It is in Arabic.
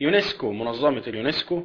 يونسكو منظمة اليونسكو.